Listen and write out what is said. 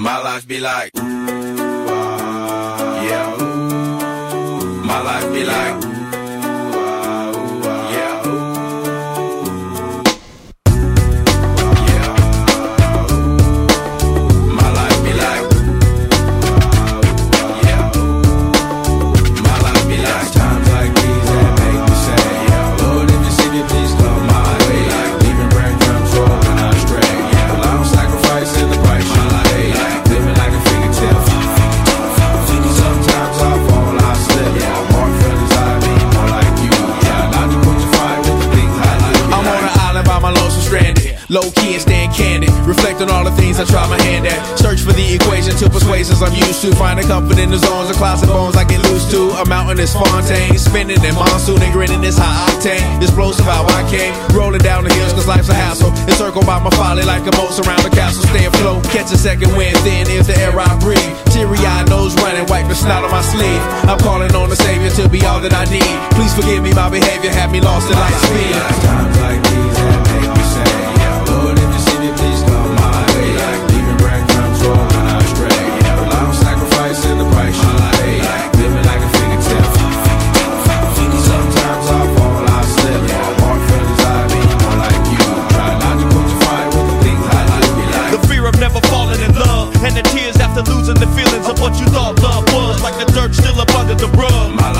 My life be like, ah, yeah. My life be like, Low key and staying candid. Reflect on all the things I try my hand at. Search for the equation to persuasions I'm used to. Finding comfort in the zones of clouds bones I get loose to. A mountain is Fontaine. Spinning in monsoon and grinning this high octane. Explosive how I came. Rolling down the hills cause life's a hassle. Encircled by my folly like a moat around the castle. Stay afloat. Catch a second wind thin is the air I breathe. Teary eyed nose running. Wipe the snot on my sleeve. I'm calling on the Savior to be all that I need. Please forgive me, my behavior had me lost in light speed. what you thought love was, like the dirt still up under the rug.